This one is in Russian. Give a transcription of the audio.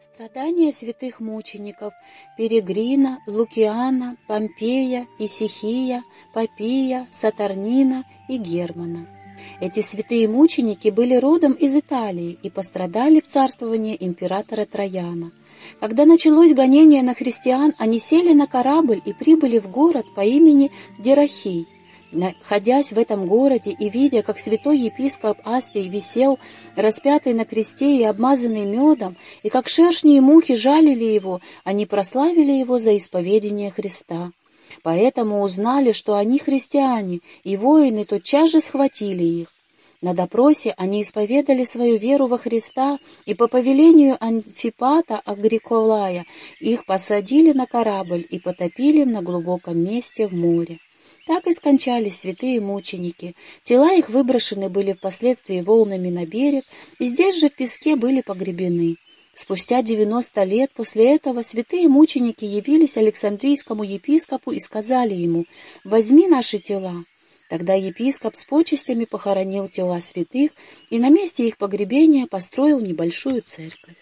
Страдания святых мучеников Перегрина, Лукиана, Помпея, Исихия, Попия, Сатарнина и Германа. Эти святые мученики были родом из Италии и пострадали в царствовании императора Трояна. Когда началось гонение на христиан, они сели на корабль и прибыли в город по имени Дерахий, Находясь в этом городе и видя, как святой епископ Астий висел, распятый на кресте и обмазанный медом, и как шершни и мухи жалили его, они прославили его за исповедение Христа. Поэтому узнали, что они христиане, и воины тотчас же схватили их. На допросе они исповедали свою веру во Христа, и по повелению Анфипата Агриколая их посадили на корабль и потопили на глубоком месте в море. Так и скончались святые мученики. Тела их выброшены были впоследствии волнами на берег, и здесь же в песке были погребены. Спустя девяносто лет после этого святые мученики явились Александрийскому епископу и сказали ему «Возьми наши тела». Тогда епископ с почестями похоронил тела святых и на месте их погребения построил небольшую церковь.